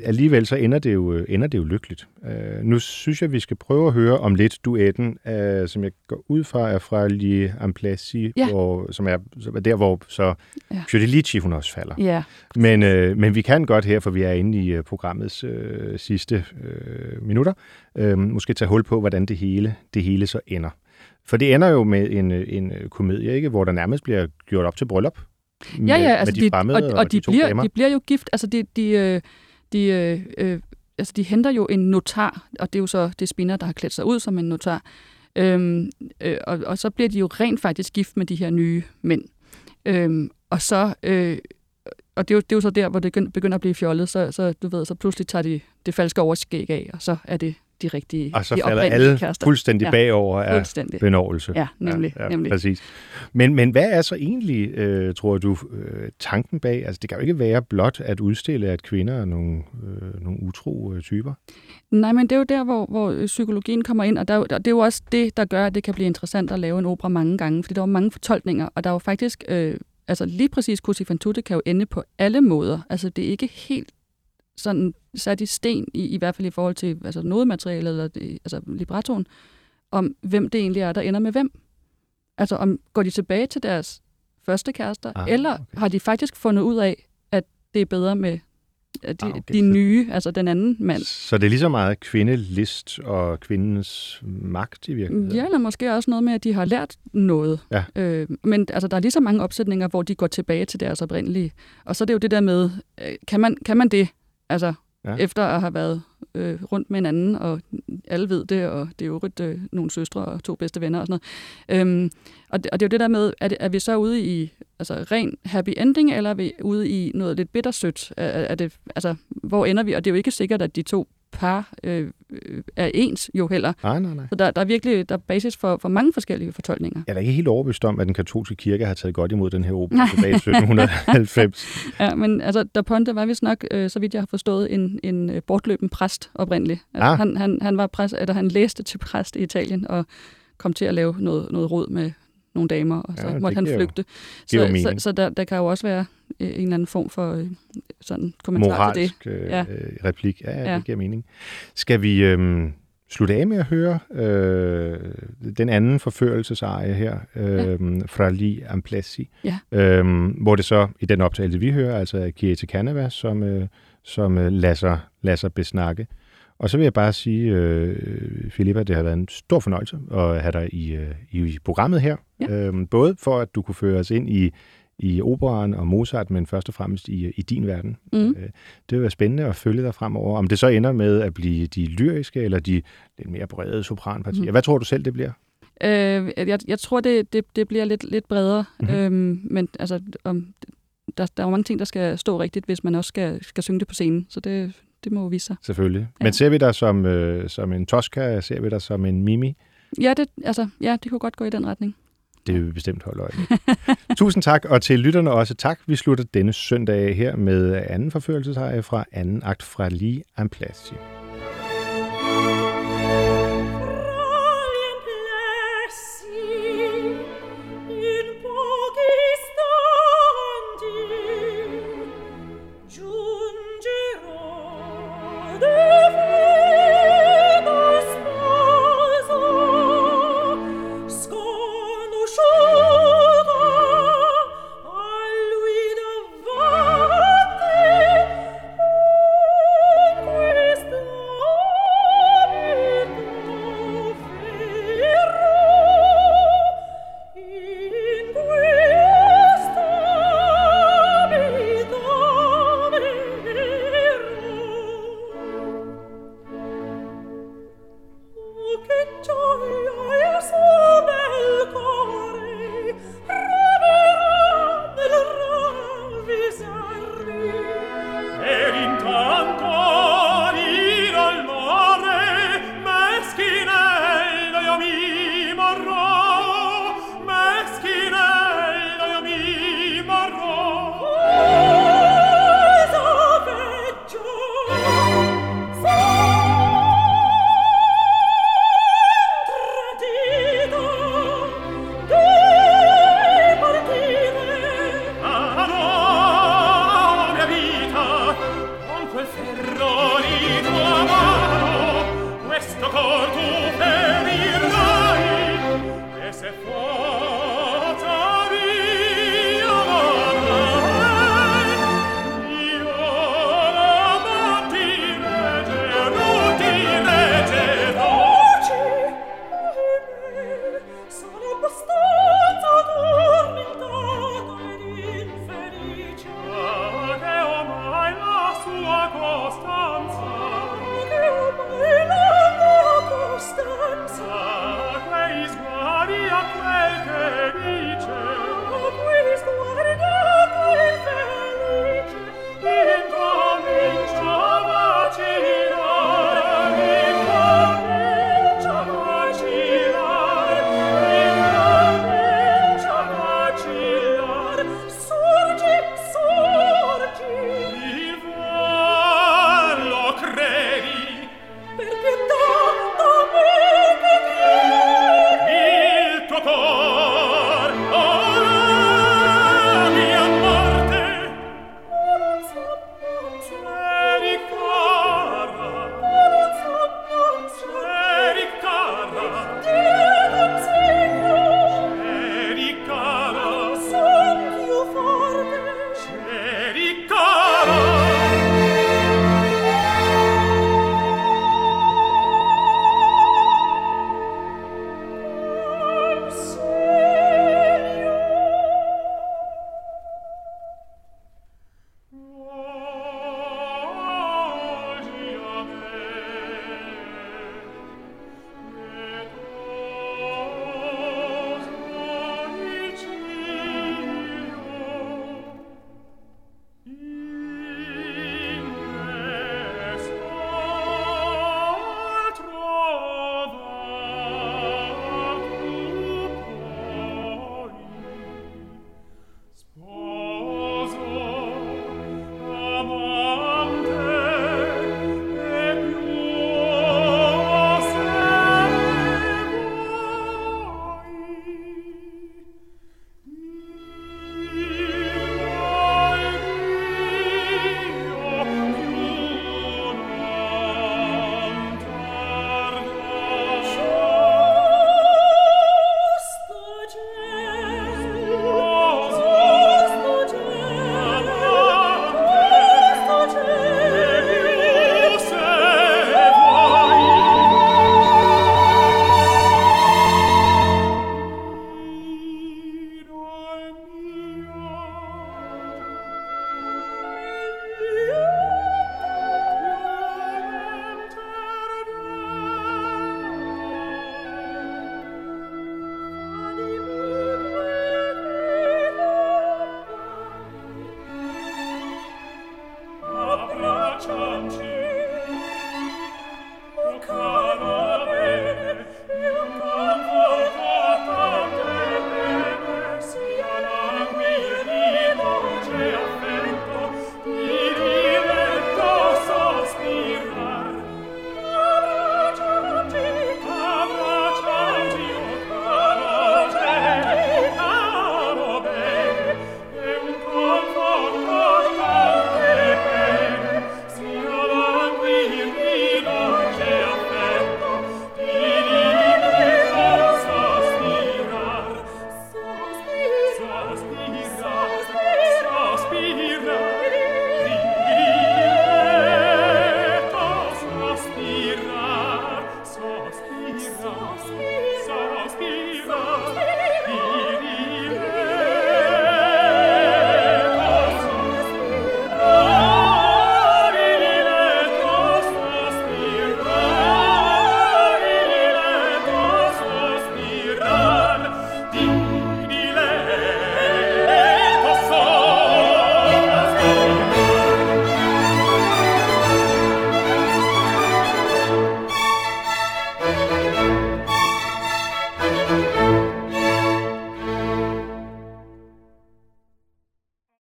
alligevel så ender det jo, ender det jo lykkeligt. Øh, nu synes jeg, vi skal prøve at høre om lidt duetten, øh, som jeg går ud fra, er fra Li Amplessi, Ja. hvor, som, er, som er der, hvor så Ja. Fiordelici, hun også falder. Ja, Men, øh, men vi kan godt her, for vi er inde i øh, programmets øh, sidste øh, minutter, øh, måske tage hul på, hvordan det hele, det hele så ender. For det ender jo med en, øh, en øh, komedie, ikke, hvor der nærmest bliver gjort op til bryllup. Med, ja, ja altså med de fremmede og, og, de, to bliver, damer. de bliver jo gift. Altså, de, de, øh, de, øh, øh, altså, de henter jo en notar, og det er jo så det spinner, der har klædt sig ud som en notar. Øhm, øh, og, og så bliver de jo rent faktisk gift med de her nye mænd. Øhm, og så... Øh, og det er, jo, det er jo så der, hvor det begynder- begynder at blive fjollet, så, så du ved, så pludselig tager de det falske overskæg af, og så er det de rigtige, og så de falder alle kærester. fuldstændig Ja, bagover af Fuldstændig. benovelse. Ja, nemlig. Ja, ja, nemlig. præcis. Men, men hvad er så egentlig, øh, tror du, øh, tanken bag? Altså, det kan jo ikke være blot at udstille, at kvinder er nogle, øh, nogle utro øh, typer. Nej, men det er jo der, hvor, hvor øh, psykologien kommer ind, og, der, er og det er jo også det, der gør, at det kan blive interessant at lave en opera mange gange, fordi der er jo mange fortolkninger, og der er jo faktisk, øh, altså lige præcis tutte kan jo ende på alle måder. Altså det er ikke helt sådan sat i sten, i, i hvert fald i forhold til altså nodematerialet, eller det, altså librettoen, om hvem det egentlig er, der ender med hvem. Altså om går de tilbage til deres første kærester, Ah, eller okay. har de faktisk fundet ud af, at det er bedre med de, Ah, okay. de nye, altså den anden mand. Så det er lige så meget kvindelist og kvindens magt i virkeligheden. Ja, eller måske også noget med, at de har lært noget. Ja. Øh, men altså, der er lige så mange opsætninger, hvor de går tilbage til deres oprindelige. Og så er det jo det der med, øh, kan, man, kan man det? Altså, Ja. efter at have været øh, rundt med hinanden, og alle ved det, og det er jo øh, nogle søstre og to bedste venner og sådan noget. Øhm, og, det, og det er jo det der med, er, det, er vi så ude i altså, ren happy ending, eller er vi ude i noget lidt bittersødt? Er, er det, altså, hvor ender vi? Og det er jo ikke sikkert, at de to par øh, øh, er ens jo heller. Nej, nej, nej. Så der, der er virkelig der er basis for, for mange forskellige fortolkninger. Jeg er da ikke helt overbevist om, at den katolske kirke har taget godt imod den her opera tilbage i 1790. Ja, men altså, Da Ponte var vist nok, øh, så vidt jeg har forstået, en, en øh, bortløben præst oprindeligt. Altså, Ah. han, han, han, var præst, eller han læste til præst i Italien og kom til at lave noget, noget råd med nogle damer, og så Ja, måtte han flygte. jo Så, så, så der, der kan jo også være øh, en eller anden form for øh, sådan kommentar til det. Moralsk øh, Ja. replik. Ja, ja, Ja. det giver mening. Skal vi, øhm, slutte af med at høre øh, den anden forførelseseje her, øh, ja. fra Li Amplessi, Ja. øh, hvor det så i den optagelse, vi hører, altså Kiete Canava, som, øh, som øh, lader, sig, lader sig besnakke. Og så vil jeg bare sige, øh, Filippa, det har været en stor fornøjelse at have dig i, øh, i programmet her. Ja. Øh, både for, at du kunne føre os ind i, i operaen og Mozart, men først og fremmest i, i din verden. Mm. Øh, det vil være spændende at følge dig fremover. Om det så ender med at blive de lyriske eller de lidt mere brede sopranpartier. Mhm. Hvad tror du selv, det bliver? Øh, jeg, jeg tror, det, det, det bliver lidt, lidt bredere, mm-hmm. øhm, men altså, om, der, der er jo mange ting, der skal stå rigtigt, hvis man også skal, skal synge det på scenen, så det, det må vise sig. Selvfølgelig. Ja. Men ser vi dig som, øh, som en Tosca? Ser vi dig som en Mimi? Ja, det, altså, ja, det kunne godt gå i den retning. Det vil vi bestemt holde øje med. Tusind tak, og til lytterne også tak. Vi slutter denne søndag her med anden forførelsesheje fra anden akt fra Li Amplasi.